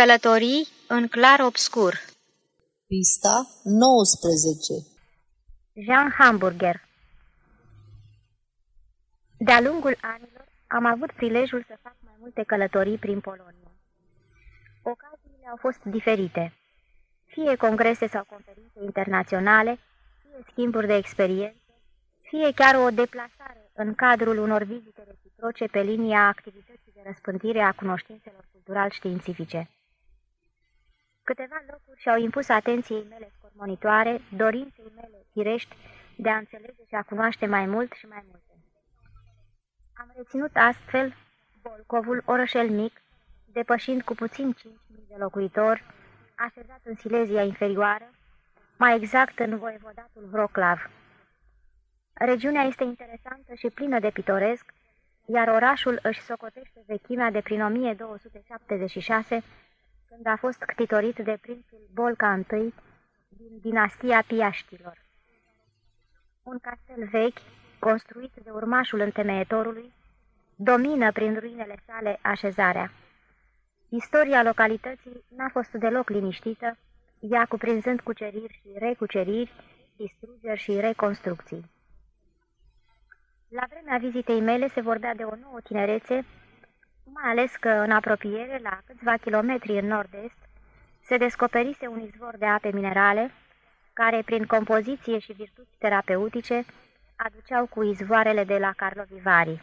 Călătorii în clar obscur Pista 19 Jean Hamburger De-a lungul anilor am avut prilejul să fac mai multe călătorii prin Polonia. Ocaziile au fost diferite. Fie congrese sau conferințe internaționale, fie schimburi de experiențe, fie chiar o deplasare în cadrul unor vizite reciproce pe linia activității de răspândire a cunoștințelor cultural-științifice. Câteva locuri și-au impus atenției mele scormonitoare, dorinței mele firești de a înțelege și a cunoaște mai mult și mai multe. Am reținut astfel Bolcovul, orășel mic, depășind cu puțin 5.000 de locuitori, așezat în Silezia inferioară, mai exact în voievodatul Vroclav. Regiunea este interesantă și plină de pitoresc, iar orașul își socotește vechimea de prin 1276, când a fost ctitorit de prințul Bolca I din dinastia Piaștilor. Un castel vechi, construit de urmașul întemeietorului, domină prin ruinele sale așezarea. Istoria localității n-a fost deloc liniștită, ea cuprinzând cuceriri și recuceriri, distrugeri și reconstrucții. La vremea vizitei mele se vorbea de o nouă tinerețe, mai ales că în apropiere, la câțiva kilometri în nord-est, se descoperise un izvor de ape minerale, care, prin compoziție și virtuți terapeutice, aduceau cu izvoarele de la Carlovivari.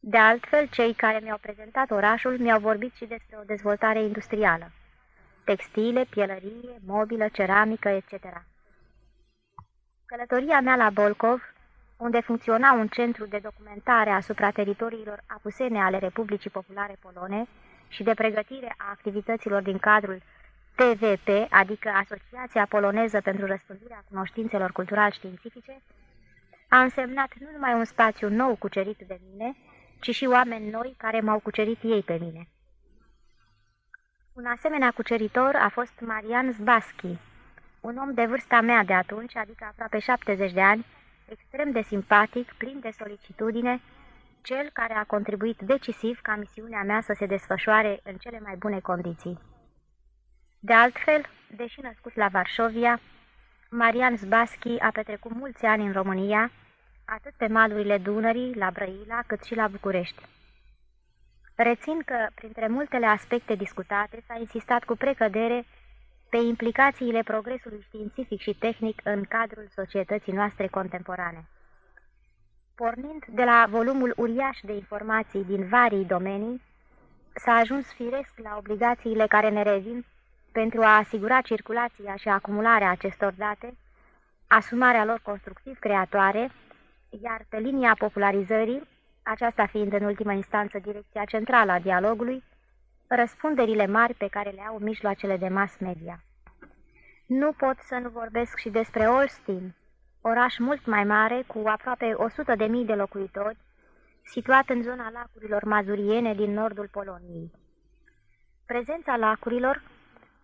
De altfel, cei care mi-au prezentat orașul mi-au vorbit și despre o dezvoltare industrială. Textile, pielărie, mobilă, ceramică, etc. Călătoria mea la Bolcov unde funcționa un centru de documentare asupra teritoriilor apusene ale Republicii Populare Polone și de pregătire a activităților din cadrul TVP, adică Asociația Poloneză pentru Răspândirea Cunoștințelor Cultural-Științifice, a însemnat nu numai un spațiu nou cucerit de mine, ci și oameni noi care m-au cucerit ei pe mine. Un asemenea cuceritor a fost Marian Zbaschi, un om de vârsta mea de atunci, adică aproape 70 de ani, extrem de simpatic, plin de solicitudine, cel care a contribuit decisiv ca misiunea mea să se desfășoare în cele mai bune condiții. De altfel, deși născut la Varșovia, Marian Zbaschi a petrecut mulți ani în România, atât pe malurile Dunării, la Brăila, cât și la București. Rețin că, printre multele aspecte discutate, s-a insistat cu precădere pe implicațiile progresului științific și tehnic în cadrul societății noastre contemporane. Pornind de la volumul uriaș de informații din varii domenii, s-a ajuns firesc la obligațiile care ne revin pentru a asigura circulația și acumularea acestor date, asumarea lor constructiv creatoare, iar pe linia popularizării, aceasta fiind în ultimă instanță direcția centrală a dialogului, răspunderile mari pe care le au mijloacele de mass media. Nu pot să nu vorbesc și despre Olsztyn, oraș mult mai mare, cu aproape 100.000 de, de locuitori, situat în zona lacurilor mazuriene din nordul Poloniei. Prezența lacurilor,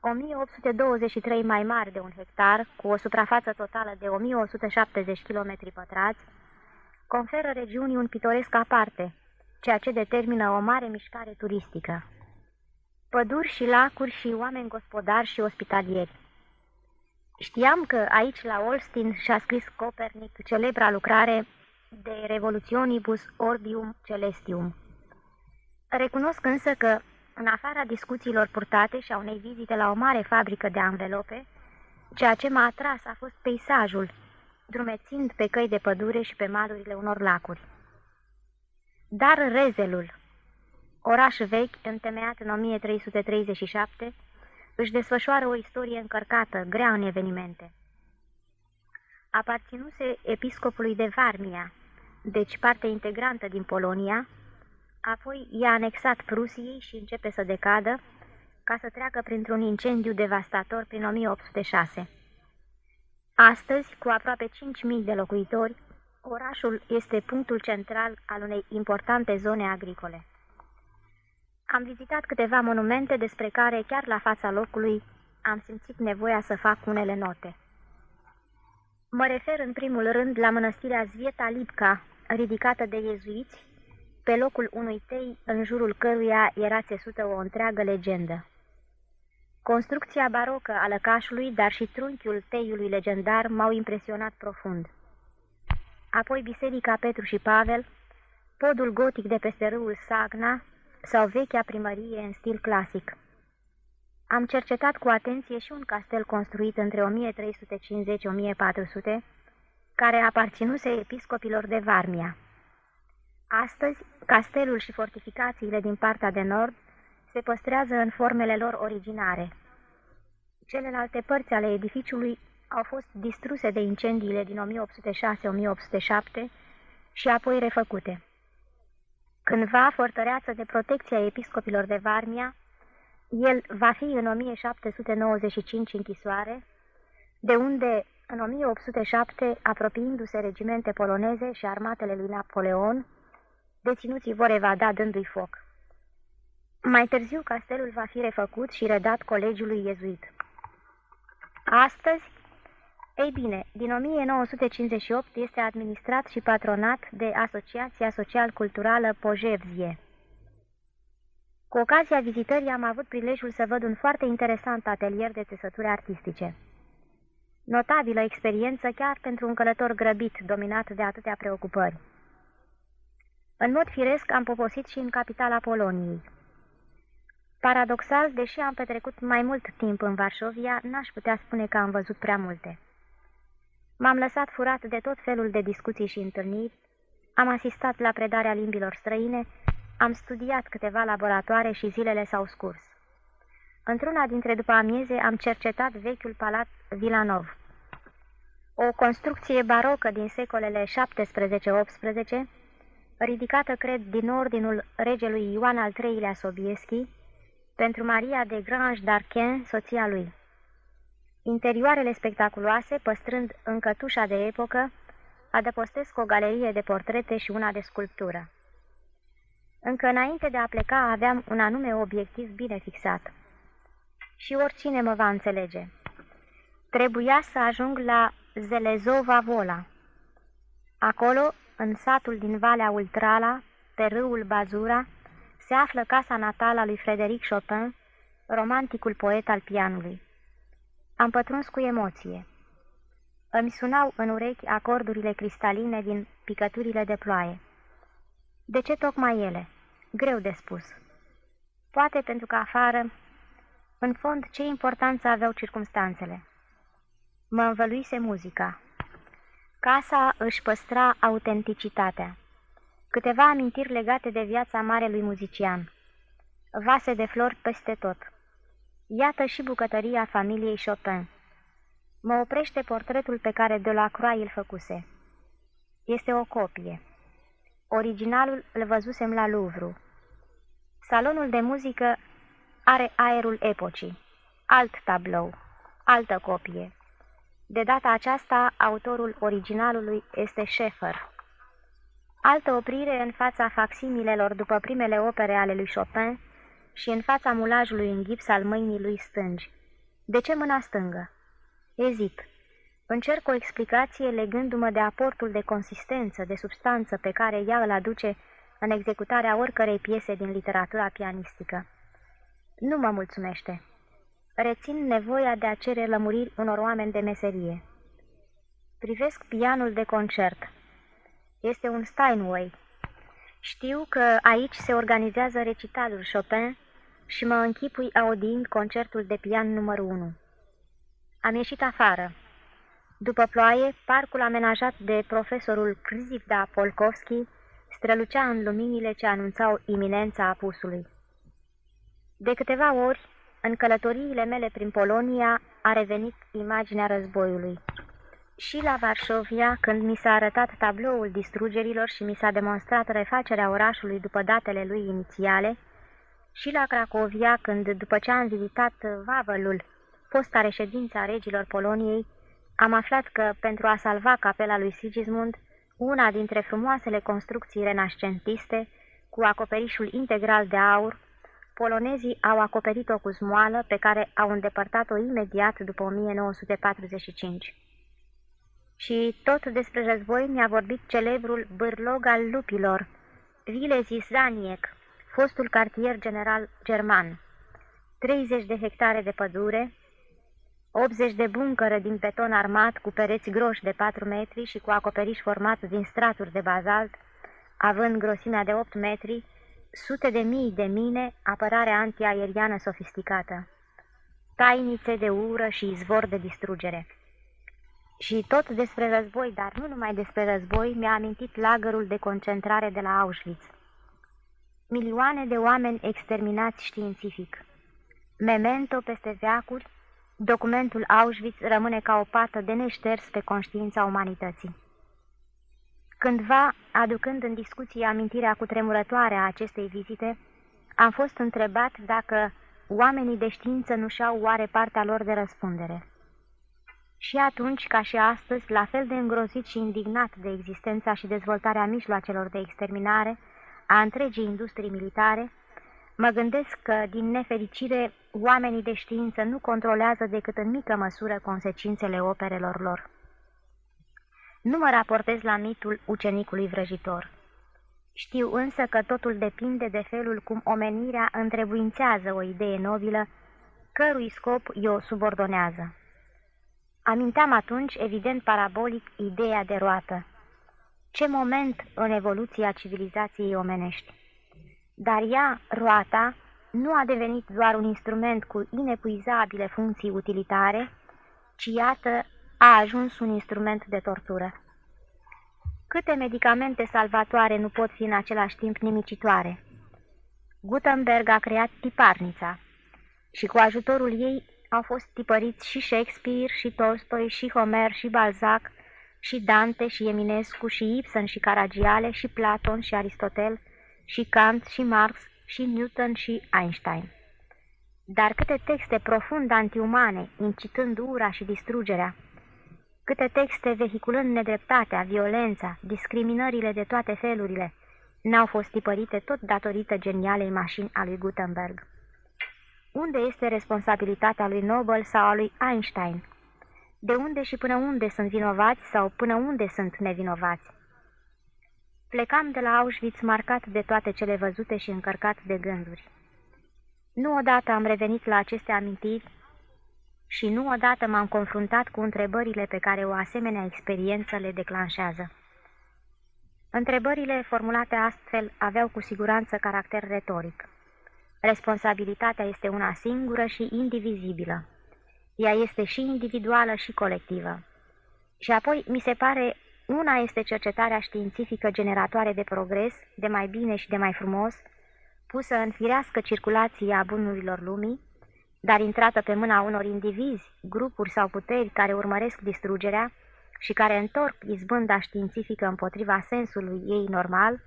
1823 mai mari de un hectar, cu o suprafață totală de 1170 km pătrați, conferă regiunii un pitoresc aparte, ceea ce determină o mare mișcare turistică păduri și lacuri și oameni gospodari și ospitalieri. Știam că aici la Olstin și-a scris Copernic celebra lucrare de Revolutionibus Orbium Celestium. Recunosc însă că, în afara discuțiilor purtate și a unei vizite la o mare fabrică de anvelope, ceea ce m-a atras a fost peisajul, drumețind pe căi de pădure și pe malurile unor lacuri. Dar rezelul, oraș vechi, întemeiat în 1337, își desfășoară o istorie încărcată, grea în evenimente. Aparținuse episcopului de Varmia, deci parte integrantă din Polonia, apoi i-a anexat Prusiei și începe să decadă, ca să treacă printr-un incendiu devastator prin 1806. Astăzi, cu aproape 5.000 de locuitori, orașul este punctul central al unei importante zone agricole. Am vizitat câteva monumente despre care, chiar la fața locului, am simțit nevoia să fac unele note. Mă refer în primul rând la mănăstirea Zvieta Lipca, ridicată de iezuiți, pe locul unui tei în jurul căruia era țesută o întreagă legendă. Construcția barocă a lăcașului, dar și trunchiul teiului legendar m-au impresionat profund. Apoi biserica Petru și Pavel, podul gotic de peste râul Sagna sau vechea primărie în stil clasic. Am cercetat cu atenție și un castel construit între 1350-1400, care aparținuse episcopilor de Varmia. Astăzi, castelul și fortificațiile din partea de nord se păstrează în formele lor originare. Celelalte părți ale edificiului au fost distruse de incendiile din 1806-1807 și apoi refăcute. Cândva fortăreață de protecție a episcopilor de Varmia, el va fi în 1795 închisoare, de unde în 1807, apropiindu-se regimente poloneze și armatele lui Napoleon, deținuții vor evada dându-i foc. Mai târziu, castelul va fi refăcut și redat colegiului iezuit. Astăzi, ei bine, din 1958 este administrat și patronat de Asociația Social-Culturală Pojevzie. Cu ocazia vizitării am avut prilejul să văd un foarte interesant atelier de țesături artistice. Notabilă experiență chiar pentru un călător grăbit, dominat de atâtea preocupări. În mod firesc am poposit și în capitala Poloniei. Paradoxal, deși am petrecut mai mult timp în Varșovia, n-aș putea spune că am văzut prea multe. M-am lăsat furat de tot felul de discuții și întâlniri, am asistat la predarea limbilor străine, am studiat câteva laboratoare și zilele s-au scurs. Într-una dintre după amieze am cercetat vechiul palat Vilanov. O construcție barocă din secolele 17-18, ridicată, cred, din ordinul regelui Ioan al III-lea Sobieschi, pentru Maria de Grange d'Arquen, soția lui. Interioarele spectaculoase, păstrând încă tușa de epocă, adăpostesc o galerie de portrete și una de sculptură. Încă înainte de a pleca aveam un anume obiectiv bine fixat. Și oricine mă va înțelege. Trebuia să ajung la Zelezova Vola. Acolo, în satul din Valea Ultrala, pe râul Bazura, se află casa natală a lui Frederic Chopin, romanticul poet al pianului. Am pătruns cu emoție. Îmi sunau în urechi acordurile cristaline din picăturile de ploaie. De ce tocmai ele? Greu de spus. Poate pentru că afară, în fond, ce importanță aveau circumstanțele. Mă învăluise muzica. Casa își păstra autenticitatea. Câteva amintiri legate de viața marelui muzician. Vase de flori peste tot. Iată și bucătăria familiei Chopin. Mă oprește portretul pe care Delacroix îl făcuse. Este o copie. Originalul îl văzusem la Louvre. Salonul de muzică are aerul epocii. Alt tablou, altă copie. De data aceasta, autorul originalului este Schaeffer. Altă oprire în fața facsimilelor după primele opere ale lui Chopin și în fața mulajului în gips al mâinii lui stângi. De ce mâna stângă? Ezit. Încerc o explicație legându-mă de aportul de consistență, de substanță pe care ea îl aduce în executarea oricărei piese din literatura pianistică. Nu mă mulțumește. Rețin nevoia de a cere lămuriri unor oameni de meserie. Privesc pianul de concert. Este un Steinway. Știu că aici se organizează recitalul Chopin și mă închipui audiind concertul de pian numărul 1. Am ieșit afară. După ploaie, parcul amenajat de profesorul Krzivda Polkovski strălucea în luminile ce anunțau iminența apusului. De câteva ori, în călătoriile mele prin Polonia, a revenit imaginea războiului. Și la Varșovia, când mi s-a arătat tabloul distrugerilor și mi s-a demonstrat refacerea orașului după datele lui inițiale, și la Cracovia, când, după ce am vizitat Vavelul, fosta reședința regilor Poloniei, am aflat că, pentru a salva capela lui Sigismund, una dintre frumoasele construcții renascentiste, cu acoperișul integral de aur, polonezii au acoperit-o cu smoală pe care au îndepărtat-o imediat după 1945. Și tot despre război mi-a vorbit celebrul bârlog al lupilor, Vilezi Zaniec, fostul cartier general german, 30 de hectare de pădure, 80 de buncără din beton armat cu pereți groși de 4 metri și cu acoperiș format din straturi de bazalt, având grosimea de 8 metri, sute de mii de mine, apărare antiaeriană sofisticată, tainițe de ură și izvor de distrugere. Și tot despre război, dar nu numai despre război, mi-a amintit lagărul de concentrare de la Auschwitz. Milioane de oameni exterminați științific. Memento peste veacuri, documentul Auschwitz rămâne ca o pată de neșters pe conștiința umanității. Cândva, aducând în discuție amintirea cu tremurătoare a acestei vizite, am fost întrebat dacă oamenii de știință nu și-au oare partea lor de răspundere. Și atunci, ca și astăzi, la fel de îngrozit și indignat de existența și dezvoltarea mijloacelor de exterminare a întregii industrii militare, mă gândesc că, din nefericire, oamenii de știință nu controlează decât în mică măsură consecințele operelor lor. Nu mă raportez la mitul ucenicului vrăjitor. Știu însă că totul depinde de felul cum omenirea întrebuințează o idee nobilă, cărui scop o subordonează. Aminteam atunci, evident parabolic, ideea de roată. Ce moment în evoluția civilizației omenești! Dar ea, roata, nu a devenit doar un instrument cu inepuizabile funcții utilitare, ci iată a ajuns un instrument de tortură. Câte medicamente salvatoare nu pot fi în același timp nimicitoare? Gutenberg a creat tiparnița și cu ajutorul ei au fost tipăriți și Shakespeare, și Tolstoi, și Homer, și Balzac, și Dante, și Eminescu, și Ibsen, și Caragiale, și Platon, și Aristotel, și Kant, și Marx, și Newton, și Einstein. Dar câte texte profund antiumane, incitând ura și distrugerea, câte texte vehiculând nedreptatea, violența, discriminările de toate felurile, n-au fost tipărite tot datorită genialei mașini a lui Gutenberg. Unde este responsabilitatea lui Nobel sau a lui Einstein? De unde și până unde sunt vinovați sau până unde sunt nevinovați? Plecam de la Auschwitz marcat de toate cele văzute și încărcat de gânduri. Nu odată am revenit la aceste amintiri și nu odată m-am confruntat cu întrebările pe care o asemenea experiență le declanșează. Întrebările formulate astfel aveau cu siguranță caracter retoric. Responsabilitatea este una singură și indivizibilă. Ea este și individuală și colectivă. Și apoi, mi se pare, una este cercetarea științifică generatoare de progres, de mai bine și de mai frumos, pusă în firească circulație a bunurilor lumii, dar intrată pe mâna unor indivizi, grupuri sau puteri care urmăresc distrugerea și care întorc izbânda științifică împotriva sensului ei normal,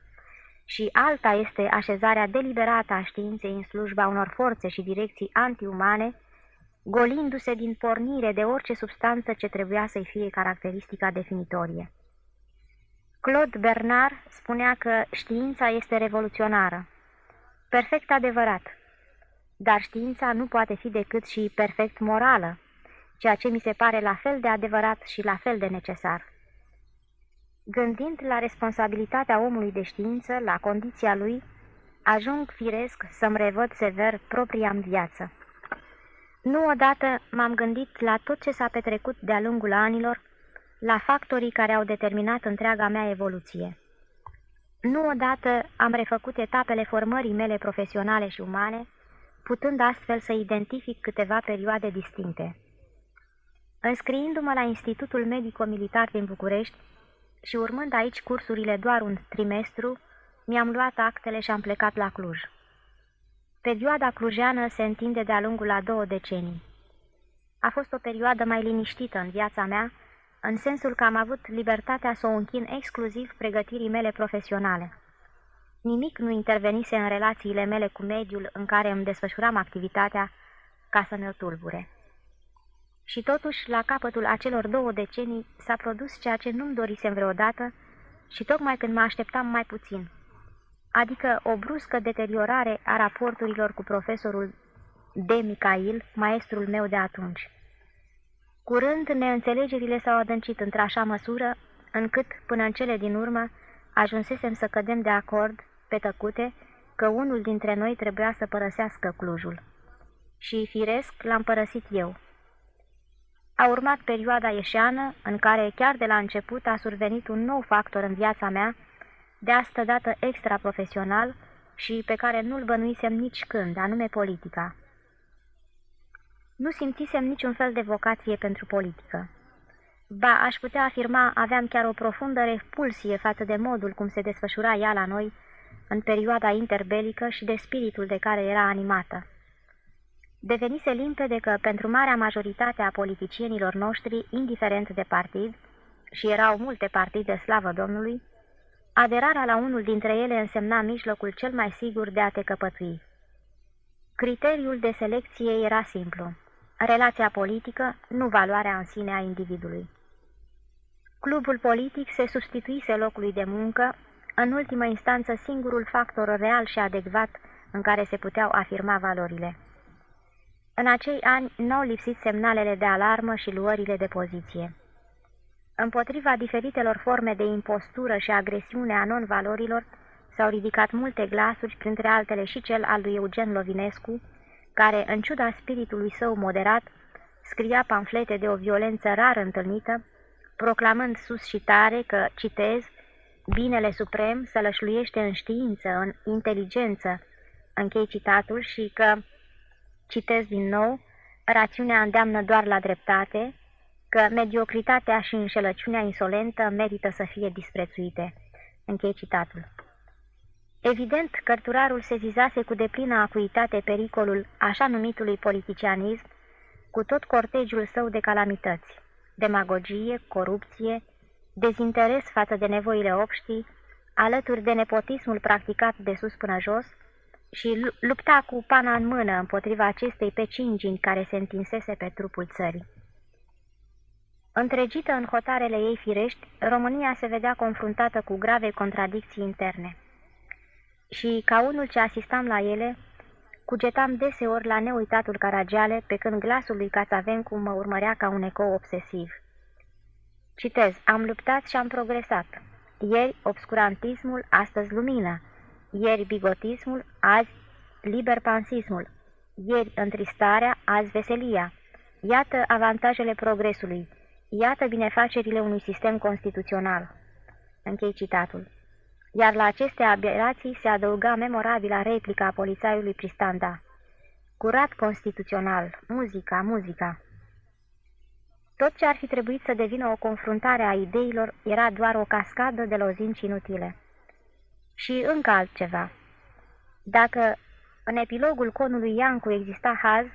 și alta este așezarea deliberată a științei în slujba unor forțe și direcții antiumane, golindu-se din pornire de orice substanță ce trebuia să-i fie caracteristica definitorie. Claude Bernard spunea că știința este revoluționară. Perfect adevărat, dar știința nu poate fi decât și perfect morală, ceea ce mi se pare la fel de adevărat și la fel de necesar. Gândind la responsabilitatea omului de știință, la condiția lui, ajung firesc să-mi revăd sever propria în viață. Nu odată m-am gândit la tot ce s-a petrecut de-a lungul anilor, la factorii care au determinat întreaga mea evoluție. Nu odată am refăcut etapele formării mele profesionale și umane, putând astfel să identific câteva perioade distincte. Înscriindu-mă la Institutul Medico-Militar din București și urmând aici cursurile doar un trimestru, mi-am luat actele și am plecat la Cluj. Perioada clujeană se întinde de-a lungul la două decenii. A fost o perioadă mai liniștită în viața mea, în sensul că am avut libertatea să o închin exclusiv pregătirii mele profesionale. Nimic nu intervenise în relațiile mele cu mediul în care îmi desfășuram activitatea ca să ne-o tulbure. Și totuși, la capătul acelor două decenii, s-a produs ceea ce nu-mi dorisem vreodată și tocmai când mă așteptam mai puțin, adică o bruscă deteriorare a raporturilor cu profesorul de Micail, maestrul meu de atunci. Curând, neînțelegerile s-au adâncit într-așa măsură, încât, până în cele din urmă, ajunsesem să cădem de acord pe tăcute că unul dintre noi trebuia să părăsească Clujul. Și, firesc, l-am părăsit eu. A urmat perioada ieșeană, în care chiar de la început a survenit un nou factor în viața mea, de asta dată extra-profesional și pe care nu-l bănuisem nici când, anume politica. Nu simțisem niciun fel de vocație pentru politică. Ba, aș putea afirma, aveam chiar o profundă repulsie față de modul cum se desfășura ea la noi în perioada interbelică și de spiritul de care era animată. Devenise limpede că pentru marea majoritate a politicienilor noștri, indiferent de partid, și erau multe partide slavă Domnului, aderarea la unul dintre ele însemna mijlocul cel mai sigur de a te căpătui. Criteriul de selecție era simplu. Relația politică, nu valoarea în sine a individului. Clubul politic se substituise locului de muncă, în ultimă instanță singurul factor real și adecvat în care se puteau afirma valorile. În acei ani n-au lipsit semnalele de alarmă și luările de poziție. Împotriva diferitelor forme de impostură și agresiune a non-valorilor s-au ridicat multe glasuri, printre altele și cel al lui Eugen Lovinescu, care, în ciuda spiritului său moderat, scria pamflete de o violență rar întâlnită, proclamând sus și tare că, citez, binele suprem sălășluiește în știință, în inteligență, închei citatul și că, citez din nou, rațiunea îndeamnă doar la dreptate, că mediocritatea și înșelăciunea insolentă merită să fie disprețuite. Închei citatul. Evident, cărturarul sezizase cu deplină acuitate pericolul așa numitului politicianism, cu tot cortegiul său de calamități, demagogie, corupție, dezinteres față de nevoile obștii, alături de nepotismul practicat de sus până jos, și lupta cu pana în mână împotriva acestei pecingini care se întinsese pe trupul țării. Întregită în hotarele ei firești, România se vedea confruntată cu grave contradicții interne. Și, ca unul ce asistam la ele, cugetam deseori la neuitatul Caragiale, pe când glasul lui Cațavencu mă urmărea ca un ecou obsesiv. Citez, am luptat și am progresat. Ieri obscurantismul, astăzi lumină. Ieri bigotismul, azi liberpansismul. Ieri întristarea, azi veselia. Iată avantajele progresului Iată binefacerile unui sistem constituțional. Închei citatul. Iar la aceste aberații se adăuga memorabila replica a polițaiului Pristanda. Curat constituțional, muzica, muzica. Tot ce ar fi trebuit să devină o confruntare a ideilor era doar o cascadă de lozinci inutile. Și încă altceva. Dacă în epilogul conului Iancu exista haz,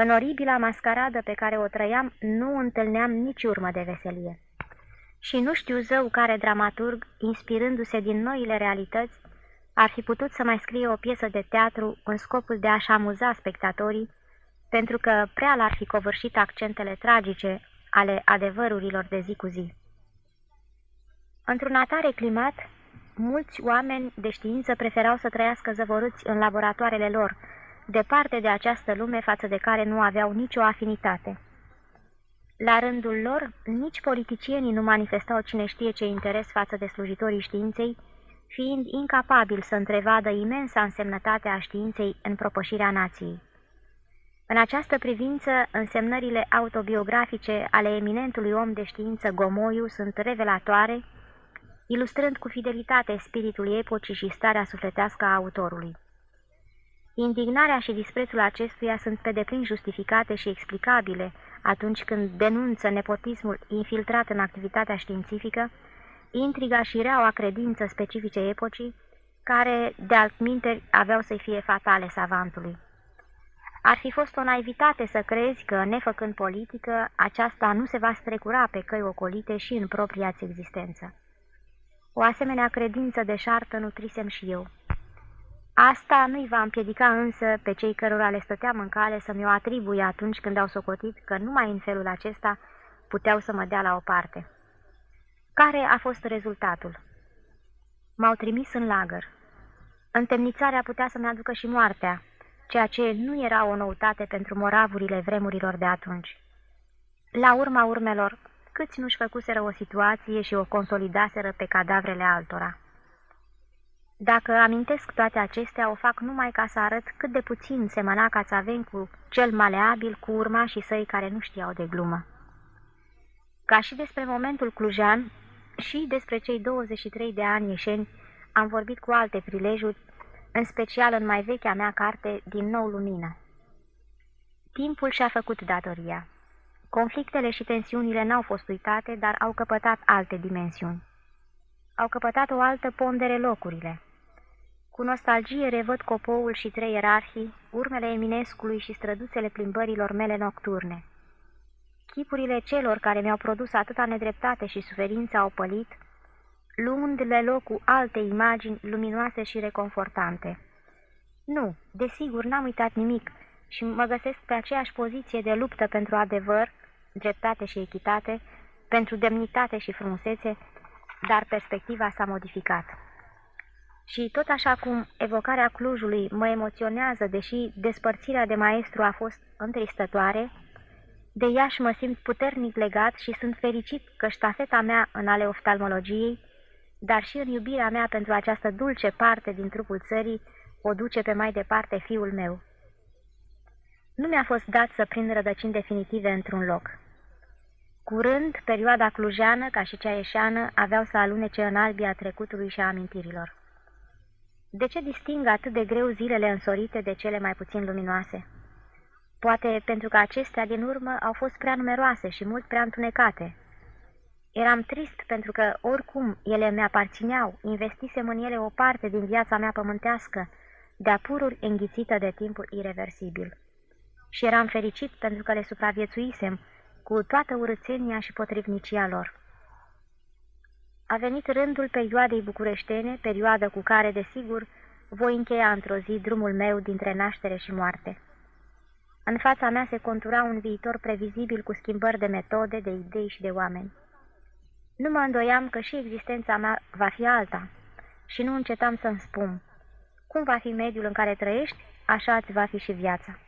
în oribila mascaradă pe care o trăiam, nu întâlneam nici urmă de veselie. Și nu știu zău care dramaturg, inspirându-se din noile realități, ar fi putut să mai scrie o piesă de teatru în scopul de a-și amuza spectatorii, pentru că prea l-ar fi covârșit accentele tragice ale adevărurilor de zi cu zi. Într-un atare climat, mulți oameni de știință preferau să trăiască zăvorâți în laboratoarele lor, departe de această lume față de care nu aveau nicio afinitate. La rândul lor, nici politicienii nu manifestau cine știe ce interes față de slujitorii științei, fiind incapabili să întrevadă imensa însemnătate a științei în propășirea nației. În această privință, însemnările autobiografice ale eminentului om de știință Gomoiu sunt revelatoare, ilustrând cu fidelitate spiritul epocii și starea sufletească a autorului. Indignarea și disprețul acestuia sunt pe deplin justificate și explicabile atunci când denunță nepotismul infiltrat în activitatea științifică, intriga și reaua credință specifice epocii, care, de altminteri, aveau să-i fie fatale savantului. Ar fi fost o naivitate să crezi că, nefăcând politică, aceasta nu se va strecura pe căi ocolite și în propria existență. O asemenea credință deșartă nutrisem și eu. Asta nu-i va împiedica însă pe cei cărora le stăteam în cale să mi-o atribuie atunci când au socotit că numai în felul acesta puteau să mă dea la o parte. Care a fost rezultatul? M-au trimis în lagăr. Întemnițarea putea să-mi aducă și moartea, ceea ce nu era o noutate pentru moravurile vremurilor de atunci. La urma urmelor, câți nu-și făcuseră o situație și o consolidaseră pe cadavrele altora. Dacă amintesc toate acestea, o fac numai ca să arăt cât de puțin semăna ca avem cu cel maleabil, cu urmașii săi care nu știau de glumă. Ca și despre momentul clujan și despre cei 23 de ani ieșeni, am vorbit cu alte prilejuri, în special în mai vechea mea carte, Din nou lumină. Timpul și-a făcut datoria. Conflictele și tensiunile n-au fost uitate, dar au căpătat alte dimensiuni. Au căpătat o altă pondere locurile. Cu nostalgie revăd copoul și trei ierarhii, urmele Eminescului și străduțele plimbărilor mele nocturne. Chipurile celor care mi-au produs atâta nedreptate și suferință au pălit, luându-le loc cu alte imagini luminoase și reconfortante. Nu, desigur, n-am uitat nimic și mă găsesc pe aceeași poziție de luptă pentru adevăr, dreptate și echitate, pentru demnitate și frumusețe, dar perspectiva s-a modificat. Și tot așa cum evocarea Clujului mă emoționează, deși despărțirea de maestru a fost întristătoare, de ea și mă simt puternic legat și sunt fericit că ștafeta mea în ale oftalmologiei, dar și în iubirea mea pentru această dulce parte din trupul țării, o duce pe mai departe fiul meu. Nu mi-a fost dat să prind rădăcini definitive într-un loc. Curând, perioada clujeană, ca și cea ieșeană, aveau să alunece în albia trecutului și a amintirilor. De ce disting atât de greu zilele însorite de cele mai puțin luminoase? Poate pentru că acestea din urmă au fost prea numeroase și mult prea întunecate. Eram trist pentru că, oricum, ele mi-aparțineau, investisem în ele o parte din viața mea pământească, de-a pururi înghițită de timpul irreversibil. Și eram fericit pentru că le supraviețuisem, cu toată urățenia și potrivnicia lor. A venit rândul perioadei bucureștene, perioadă cu care, desigur, voi încheia într-o zi drumul meu dintre naștere și moarte. În fața mea se contura un viitor previzibil cu schimbări de metode, de idei și de oameni. Nu mă îndoiam că și existența mea va fi alta și nu încetam să-mi spun cum va fi mediul în care trăiești, așa îți va fi și viața.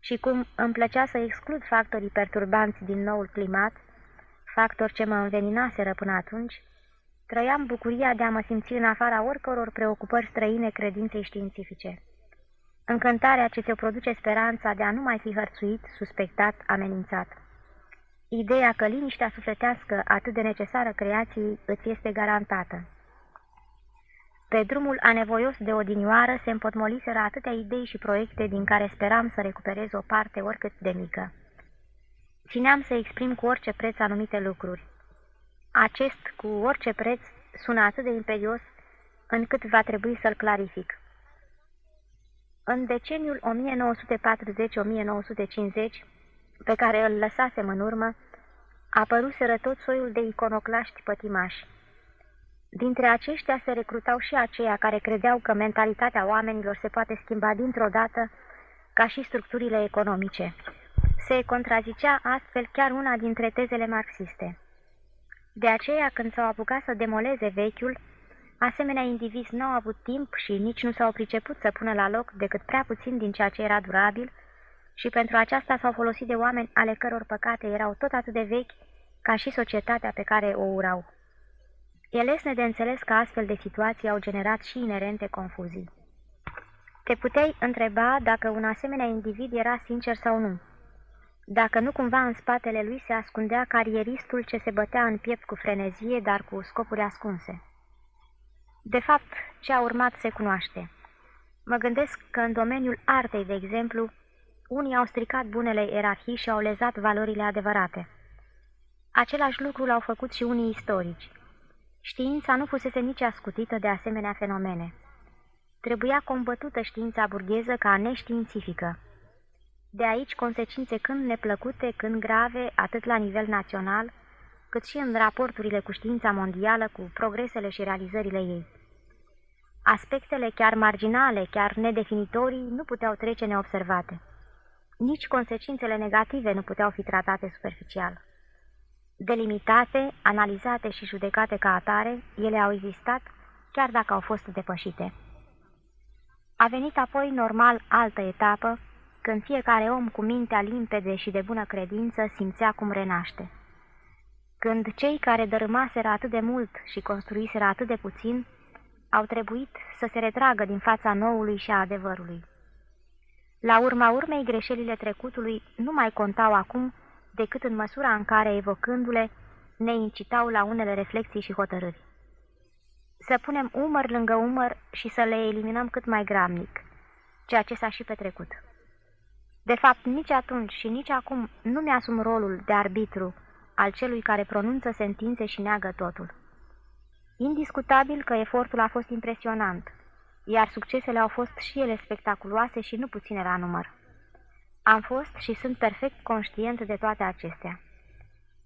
Și cum îmi plăcea să exclud factorii perturbanți din noul climat, factor ce mă înveninaseră până atunci, trăiam bucuria de a mă simți în afara oricăror preocupări străine credinței științifice. Încântarea ce ți-o produce speranța de a nu mai fi hărțuit, suspectat, amenințat. Ideea că liniștea sufletească atât de necesară creației îți este garantată. Pe drumul anevoios de odinioară se împotmoliseră atâtea idei și proiecte din care speram să recuperez o parte oricât de mică. Țineam să exprim cu orice preț anumite lucruri. Acest cu orice preț sună atât de imperios încât va trebui să-l clarific. În deceniul 1940-1950, pe care îl lăsasem în urmă, apăruseră tot soiul de iconoclaști pătimași. Dintre aceștia se recrutau și aceia care credeau că mentalitatea oamenilor se poate schimba dintr-o dată, ca și structurile economice. Se contrazicea astfel chiar una dintre tezele marxiste. De aceea, când s-au apucat să demoleze vechiul, asemenea indivizi n-au avut timp și nici nu s-au priceput să pună la loc decât prea puțin din ceea ce era durabil și pentru aceasta s-au folosit de oameni ale căror păcate erau tot atât de vechi ca și societatea pe care o urau. E lesne de înțeles că astfel de situații au generat și inerente confuzii. Te puteai întreba dacă un asemenea individ era sincer sau nu. Dacă nu cumva în spatele lui se ascundea carieristul ce se bătea în piept cu frenezie, dar cu scopuri ascunse. De fapt, ce a urmat se cunoaște. Mă gândesc că în domeniul artei, de exemplu, unii au stricat bunele ierarhii și au lezat valorile adevărate. Același lucru l-au făcut și unii istorici. Știința nu fusese nici ascutită de asemenea fenomene. Trebuia combătută știința burgheză ca neștiințifică. De aici consecințe când neplăcute, când grave, atât la nivel național, cât și în raporturile cu știința mondială, cu progresele și realizările ei. Aspectele chiar marginale, chiar nedefinitorii, nu puteau trece neobservate. Nici consecințele negative nu puteau fi tratate superficial. Delimitate, analizate și judecate ca atare, ele au existat, chiar dacă au fost depășite. A venit apoi normal altă etapă, când fiecare om cu mintea limpede și de bună credință simțea cum renaște. Când cei care dărâmaseră atât de mult și construiseră atât de puțin, au trebuit să se retragă din fața noului și a adevărului. La urma urmei, greșelile trecutului nu mai contau acum decât în măsura în care, evocându-le, ne incitau la unele reflexii și hotărâri. Să punem umăr lângă umăr și să le eliminăm cât mai gramnic, ceea ce s-a și petrecut. De fapt, nici atunci și nici acum nu mi-asum rolul de arbitru al celui care pronunță sentințe și neagă totul. Indiscutabil că efortul a fost impresionant, iar succesele au fost și ele spectaculoase și nu puține la număr. Am fost și sunt perfect conștient de toate acestea.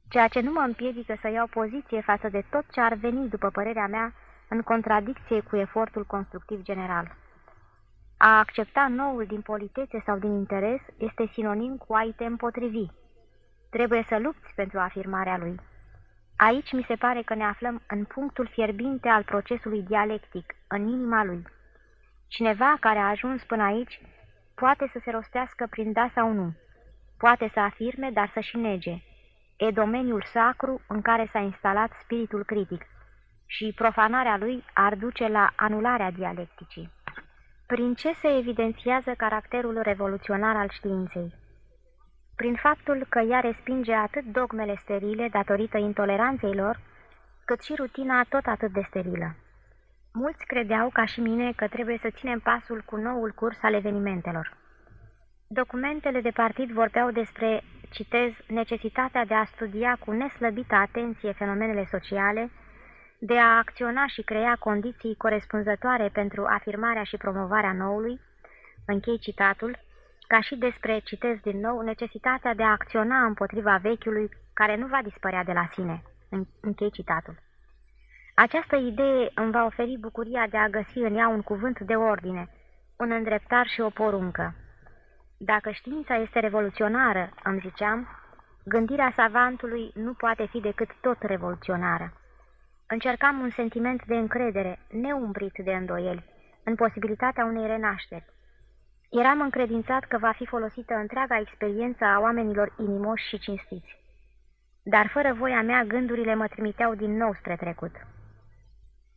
Ceea ce nu mă împiedică să iau poziție față de tot ce ar veni, după părerea mea, în contradicție cu efortul constructiv general. A accepta noul din politețe sau din interes este sinonim cu a te împotrivi. Trebuie să lupți pentru afirmarea lui. Aici mi se pare că ne aflăm în punctul fierbinte al procesului dialectic, în inima lui. Cineva care a ajuns până aici poate să se rostească prin da sau nu, poate să afirme, dar să și nege. E domeniul sacru în care s-a instalat spiritul critic și profanarea lui ar duce la anularea dialecticii. Prin ce se evidențiază caracterul revoluționar al științei? Prin faptul că ea respinge atât dogmele sterile datorită intoleranței lor, cât și rutina tot atât de sterilă. Mulți credeau, ca și mine, că trebuie să ținem pasul cu noul curs al evenimentelor. Documentele de partid vorbeau despre, citez, necesitatea de a studia cu neslăbită atenție fenomenele sociale, de a acționa și crea condiții corespunzătoare pentru afirmarea și promovarea noului, închei citatul, ca și despre, citez din nou, necesitatea de a acționa împotriva vechiului care nu va dispărea de la sine. Închei citatul. Această idee îmi va oferi bucuria de a găsi în ea un cuvânt de ordine, un îndreptar și o poruncă. Dacă știința este revoluționară, îmi ziceam, gândirea savantului nu poate fi decât tot revoluționară. Încercam un sentiment de încredere, neumbrit de îndoieli, în posibilitatea unei renașteri. Eram încredințat că va fi folosită întreaga experiență a oamenilor inimoși și cinstiți. Dar fără voia mea, gândurile mă trimiteau din nou spre trecut.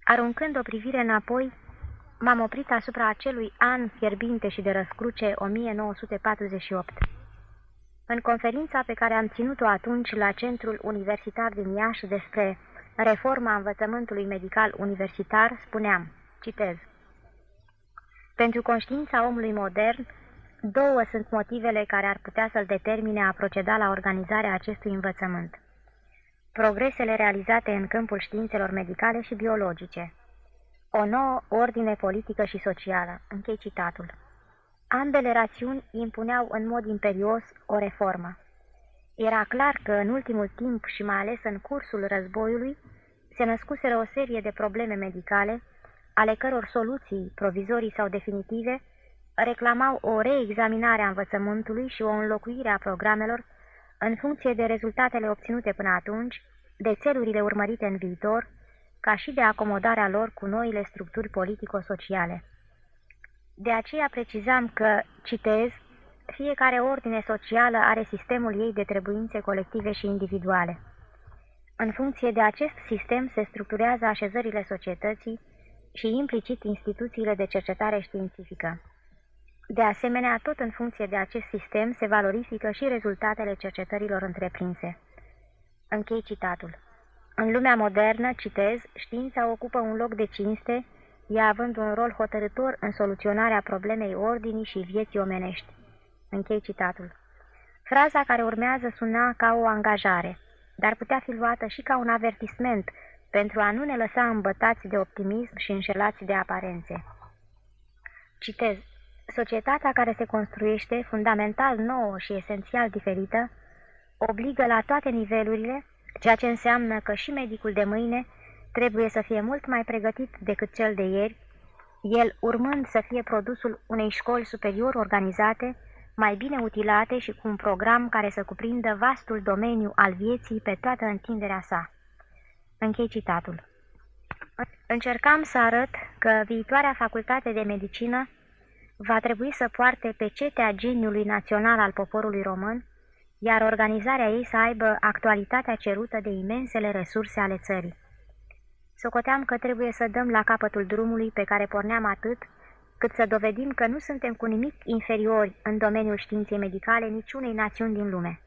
Aruncând o privire înapoi, m-am oprit asupra acelui an fierbinte și de răscruce 1948. În conferința pe care am ținut-o atunci la Centrul Universitar din Iași despre reforma învățământului medical universitar, spuneam, citez, Pentru conștiința omului modern, două sunt motivele care ar putea să-l determine a proceda la organizarea acestui învățământ. Progresele realizate în câmpul științelor medicale și biologice. O nouă ordine politică și socială. Închei citatul. Ambele rațiuni impuneau în mod imperios o reformă. Era clar că în ultimul timp și mai ales în cursul războiului se născuseră o serie de probleme medicale, ale căror soluții, provizorii sau definitive, reclamau o reexaminare a învățământului și o înlocuire a programelor în funcție de rezultatele obținute până atunci, de țelurile urmărite în viitor, ca și de acomodarea lor cu noile structuri politico-sociale. De aceea precizam că, citez, fiecare ordine socială are sistemul ei de trebuințe colective și individuale. În funcție de acest sistem se structurează așezările societății și implicit instituțiile de cercetare științifică. De asemenea, tot în funcție de acest sistem se valorifică și rezultatele cercetărilor întreprinse. Închei citatul. În lumea modernă, citez, știința ocupă un loc de cinste, ea având un rol hotărător în soluționarea problemei ordinii și vieții omenești. Închei citatul. Fraza care urmează suna ca o angajare, dar putea fi luată și ca un avertisment pentru a nu ne lăsa îmbătați de optimism și înșelați de aparențe. Citez. Societatea care se construiește, fundamental nouă și esențial diferită, obligă la toate nivelurile, ceea ce înseamnă că și medicul de mâine trebuie să fie mult mai pregătit decât cel de ieri, el urmând să fie produsul unei școli superior organizate, mai bine utilate și cu un program care să cuprindă vastul domeniu al vieții pe toată întinderea sa. Închei citatul. Încercam să arăt că viitoarea facultate de medicină va trebui să poarte pe cetea geniului național al poporului român, iar organizarea ei să aibă actualitatea cerută de imensele resurse ale țării. Socoteam că trebuie să dăm la capătul drumului pe care porneam atât, cât să dovedim că nu suntem cu nimic inferiori în domeniul științei medicale niciunei națiuni din lume.